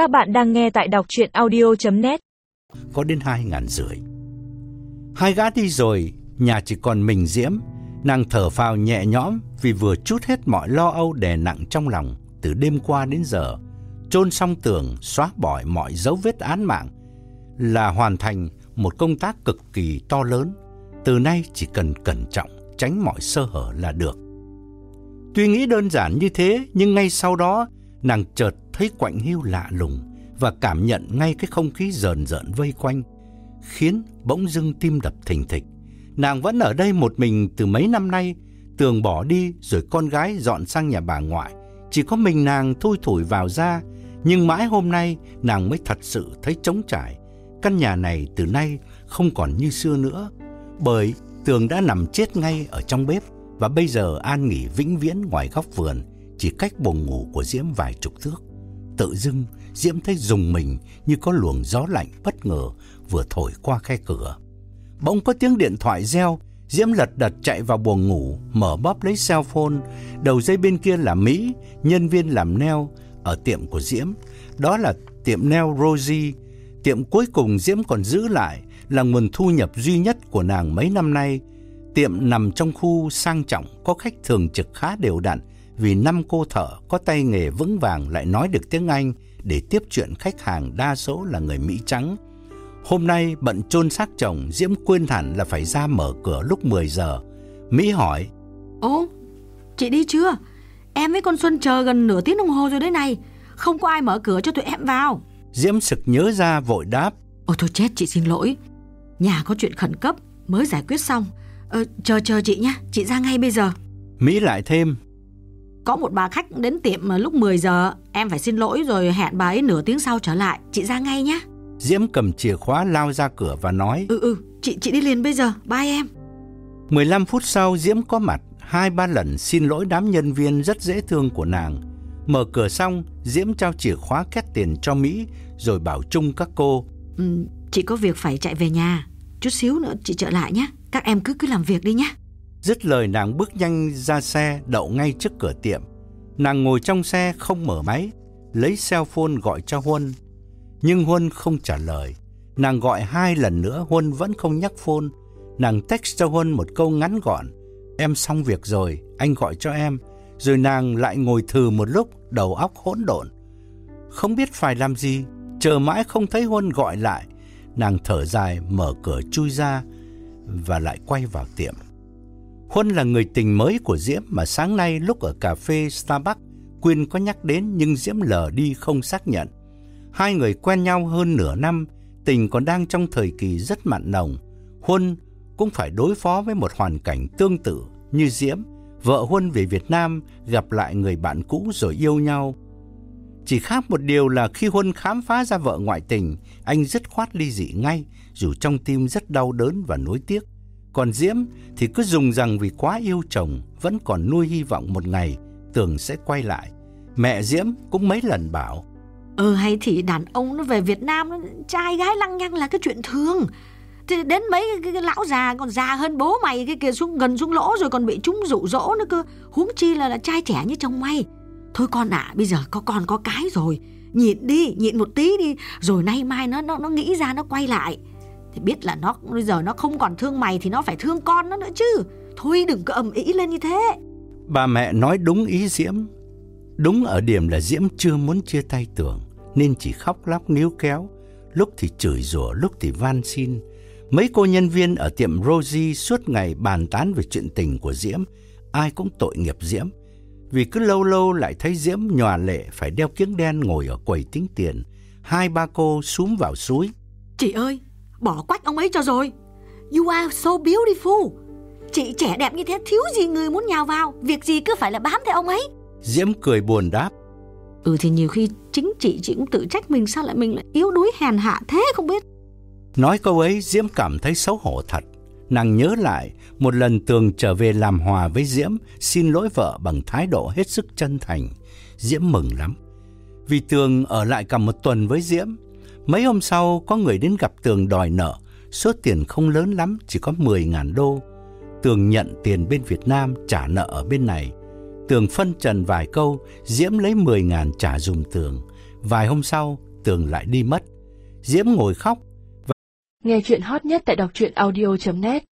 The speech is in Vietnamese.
Các bạn đang nghe tại đọc chuyện audio.net Có đến hai ngàn rưỡi. Hai gã đi rồi, Nhà chỉ còn mình Diễm. Nàng thở phào nhẹ nhõm Vì vừa chút hết mọi lo âu đè nặng trong lòng Từ đêm qua đến giờ. Chôn xong tường, Xóa bỏ mọi dấu vết án mạng Là hoàn thành một công tác cực kỳ to lớn. Từ nay chỉ cần cẩn trọng, Tránh mọi sơ hở là được. Tuy nghĩ đơn giản như thế, Nhưng ngay sau đó Nàng chợt thấy quạnh hiu lạ lùng và cảm nhận ngay cái không khí rờn rợn vây quanh, khiến bỗng dưng tim đập thình thịch. Nàng vẫn ở đây một mình từ mấy năm nay, tường bỏ đi rồi con gái dọn sang nhà bà ngoại. Chỉ có mình nàng thui thủi vào ra, nhưng mãi hôm nay nàng mới thật sự thấy trống trải. Căn nhà này từ nay không còn như xưa nữa, bởi tường đã nằm chết ngay ở trong bếp và bây giờ an nghỉ vĩnh viễn ngoài góc vườn, chỉ cách buồng ngủ của Diễm vài chục thước. Tự dưng, Diễm thấy dùng mình như có luồng gió lạnh bất ngờ vừa thổi qua khe cửa. Bỗng có tiếng điện thoại reo, Diễm lật đật chạy vào buồng ngủ, mở bóp lấy cell phone. Đầu dây bên kia là Mỹ, nhân viên làm nail ở tiệm của Diễm. Đó là tiệm nail Rosie. Tiệm cuối cùng Diễm còn giữ lại là nguồn thu nhập duy nhất của nàng mấy năm nay. Tiệm nằm trong khu sang trọng, có khách thường trực khá đều đặn vì năm cô thợ có tay nghề vững vàng lại nói được tiếng Anh để tiếp chuyện khách hàng đa số là người Mỹ trắng. Hôm nay bận chôn xác chồng, Diễm quên hẳn là phải ra mở cửa lúc 10 giờ. Mỹ hỏi: "Ồ, chị đi chưa? Em với con Xuân chờ gần nửa tiếng đồng hồ rồi đấy này, không có ai mở cửa cho tụi em vào." Diễm sực nhớ ra vội đáp: "Ôi thôi chết, chị xin lỗi. Nhà có chuyện khẩn cấp mới giải quyết xong. Ờ, chờ chờ chị nhé, chị ra ngay bây giờ." Mỹ lại thêm: có một bà khách đến tiệm lúc 10 giờ, em phải xin lỗi rồi hẹn bà ấy nửa tiếng sau trở lại, chị ra ngay nhé. Diễm cầm chìa khóa lao ra cửa và nói Ừ ừ, chị chị đi liền bây giờ, bye em. 15 phút sau Diễm có mặt. Hai ba lần xin lỗi đám nhân viên rất dễ thương của nàng. Mở cửa xong Diễm trao chìa khóa két tiền cho Mỹ Rồi bảo chung các cô ừ, Chị có việc phải chạy về nhà. Chút xíu nữa chị trở lại nhé Các em cứ cứ làm việc đi nhé Dứt lời nàng bước nhanh ra xe đậu ngay trước cửa tiệm. Nàng ngồi trong xe không mở máy, lấy cell phone gọi cho Huân. Nhưng Huân không trả lời. Nàng gọi hai lần nữa Huân vẫn không nhắc phone. Nàng text cho Huân một câu ngắn gọn. Em xong việc rồi, anh gọi cho em. Rồi nàng lại ngồi thừ một lúc, đầu óc hỗn độn. Không biết phải làm gì, chờ mãi không thấy Huân gọi lại. Nàng thở dài mở cửa chui ra và lại quay vào tiệm. Huân là người tình mới của Diễm mà sáng nay lúc ở cà phê Starbucks, Quyên có nhắc đến nhưng Diễm lờ đi không xác nhận. Hai người quen nhau hơn nửa năm, tình còn đang trong thời kỳ rất mặn nồng. Huân cũng phải đối phó với một hoàn cảnh tương tự như Diễm. Vợ Huân về Việt Nam gặp lại người bạn cũ rồi yêu nhau. Chỉ khác một điều là khi Huân khám phá ra vợ ngoại tình, anh dứt khoát ly dị ngay, dù trong tim rất đau đớn và nuối tiếc. Còn Diễm thì cứ dùng rằng vì quá yêu chồng, vẫn còn nuôi hy vọng một ngày Tường sẽ quay lại. Mẹ Diễm cũng mấy lần bảo. Ừ hay thì đàn ông nó về Việt Nam, trai gái lăng nhăng là cái chuyện thường. Thì đến mấy cái, cái lão già còn già hơn bố mày cái kia xuống gần xuống lỗ rồi còn bị chúng dụ dỗ nữa cơ. Huống chi là là trai trẻ như chồng mày. Thôi con ạ, à, bây giờ có con có cái rồi. Nhịn đi, nhịn một tí đi, rồi nay mai nó nó nó nghĩ ra nó quay lại thì biết là nó bây giờ nó không còn thương mày thì nó phải thương con nó nữa chứ. Thôi đừng có ầm ĩ lên như thế. Bà mẹ nói đúng ý diễm. Đúng ở điểm là diễm chưa muốn chia tay tưởng nên chỉ khóc lóc níu kéo. Lúc thì chửi rủa lúc thì van xin. Mấy cô nhân viên ở tiệm rosie suốt ngày bàn tán về chuyện tình của diễm. Ai cũng tội nghiệp diễm. Vì cứ lâu lâu lại thấy diễm nhòa lệ phải đeo kiếng đen ngồi ở quầy tính tiền. Hai ba cô súm vào suối. Chị ơi Bỏ quách ông ấy cho rồi. You are so beautiful. Chị trẻ đẹp như thế thiếu gì người muốn nhào vào. Việc gì cứ phải là bám theo ông ấy. Diễm cười buồn đáp. Ừ thì nhiều khi chính chị chị cũng tự trách mình Sao lại mình lại yếu đuối hèn hạ thế không biết. Nói câu ấy Diễm cảm thấy xấu hổ thật. Nàng nhớ lại một lần Tường trở về làm hòa với Diễm Xin lỗi vợ bằng thái độ hết sức chân thành. Diễm mừng lắm. Vì Tường ở lại cả một tuần với Diễm Mấy hôm sau có người đến gặp Tường đòi nợ, số tiền không lớn lắm, chỉ có 10.000 đô. Tường nhận tiền bên Việt Nam trả nợ ở bên này. Tường phân trần vài câu, Diễm lấy 10.000 trả dùm Tường. Vài hôm sau, Tường lại đi mất. Diễm ngồi khóc. Nghe chuyện hot nhất tại đọc truyện audio.net